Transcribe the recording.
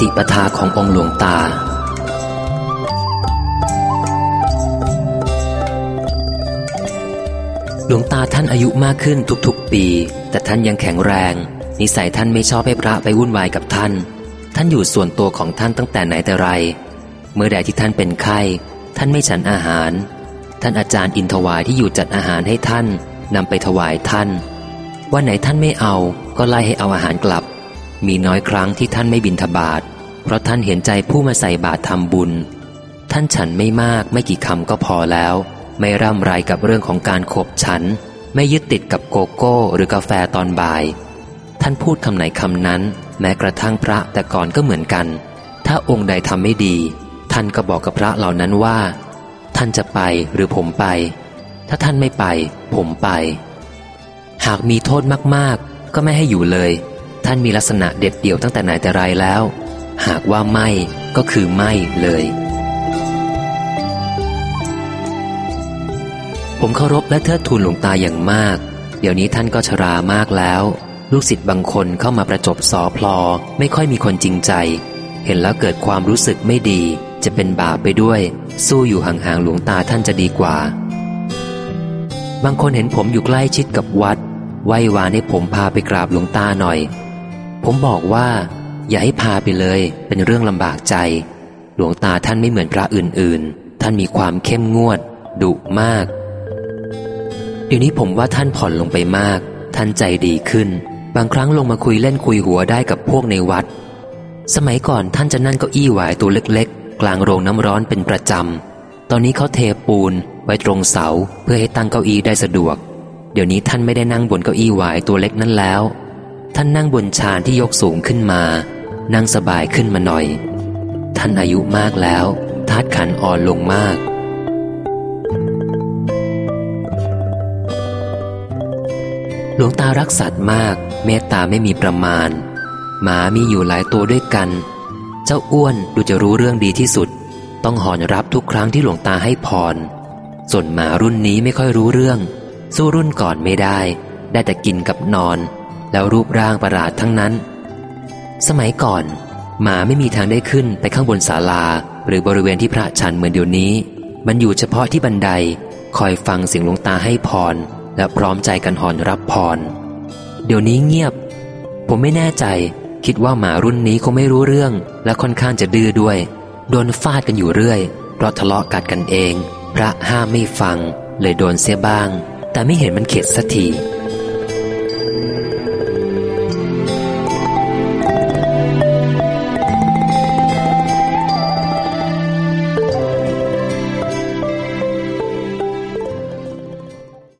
ฏิปทาขององค์หลวงตา หลวงตาท่านอายุมากขึ้นทุกๆปี แต่ท่านยังแข็งแรง นิสัยท่านไม่ชอบให้พระไปวุ่นวายกับท่าน ท่านอยู่ส่วนตัวของท่านตั้งแต่ไหนแต่ไร เมื่อใดที่ท่านเป็นไข้ ท่านไม่ฉันอาหาร ท่านอาจารย์อินทวายที่อยู่จัดอาหารให้ท่านนำไปถวายท่าน วันไหนท่านไม่เอาก็ไล่ให้เอาอาหารกลับ มีน้อยครั้งที่ท่านไม่บินทบาทเพราะท่านเห็นใจผู้มาใส่บาตรทำบุญ ท่านฉันไม่มากไม่กี่คำก็พอแล้ว ไม่ร่ำไรกับเรื่องของการขบฉัน ไม่ยึดติดกับโกโก้หรือกาแฟตอนบ่าย ท่านพูดคำไหนคำนั้น แม้กระทั่งพระแต่ก่อนก็เหมือนกัน ถ้าองค์ใดทำไม่ดี ท่านก็บอกกับพระเหล่านั้นว่า ท่านจะไปหรือผมไป ถ้าท่านไม่ไป ผมไป หากมีโทษมากๆ ก็ไม่ให้อยู่เลย ท่านมีลักษณะเด็ดเดี่ยวตั้งแต่ไหนแต่ไรแล้ว หากว่าไม่ก็คือไม่เลย ผมเคารพและเทิดทูนหลวงตาอย่างมาก เดี๋ยวนี้ท่านก็ชรามากแล้ว ลูกศิษย์บางคนเข้ามาประจบสอพลอ ไม่ค่อยมีคนจริงใจ เห็นแล้วเกิดความรู้สึกไม่ดี จะเป็นบาปไปด้วย สู้อยู่ห่างๆหลวงตาท่านจะดีกว่า บางคนเห็นผมอยู่ใกล้ชิดกับวัดไหว้วานให้ผมพาไปกราบหลวงตาหน่อย ผมบอกว่า อย่าให้พาไปเลย เป็นเรื่องลำบากใจ หลวงตาท่านไม่เหมือนพระอื่นๆ ท่านมีความเข้มงวด ดุมาก เดี๋ยวนี้ผมว่าท่านผ่อนลงไปมาก ท่านใจดีขึ้น บางครั้งลงมาคุยเล่นคุยหัวได้กับพวกในวัด สมัยก่อนท่านจะนั่งเก้าอี้หวายตัวเล็กๆ กลางโรงน้ำร้อนเป็นประจำ ตอนนี้เขาเทปูนไว้ตรงเสาเพื่อให้ตั้งเก้าอี้ได้สะดวก เดี๋ยวนี้ท่านไม่ได้นั่งบนเก้าอี้หวายตัวเล็กนั้นแล้ว ท่านนั่งบนชานที่ยกสูงขึ้นมา นั่งสบายขึ้นมาหน่อย ท่านอายุมากแล้วธาตุขันอ่อนลงมาก หลวงตารักสัตว์มาก เมตตาไม่มีประมาณ หมามีอยู่หลายตัวด้วยกัน เจ้าอ้วนดูจะรู้เรื่องดีที่สุด ต้องหอนรับทุกครั้งที่หลวงตาให้พร ส่วนหมารุ่นนี้ไม่ค่อยรู้เรื่อง สู้รุ่นก่อนไม่ได้ ได้แต่กินกับนอน แล้วรูปร่างประหลาดทั้งนั้น สมัยก่อนหมาไม่มีทางได้ขึ้นไปข้างบนศาลา หรือบริเวณที่พระฉันเหมือนเดี๋ยวนี้ มันอยู่เฉพาะที่บันได คอยฟังเสียงหลวงตาให้พร และพร้อมใจกันหอนรับพร เดี๋ยวนี้เงียบ ผมไม่แน่ใจ คิดว่าหมารุ่นนี้คงไม่รู้เรื่อง และค่อนข้างจะดื้อด้วย โดนฟาดกันอยู่เรื่อยเพราะทะเลาะกัดกันเอง พระห้ามไม่ฟัง เลยโดนเสียบ้าง แต่ไม่เห็นมันเข็ดสักที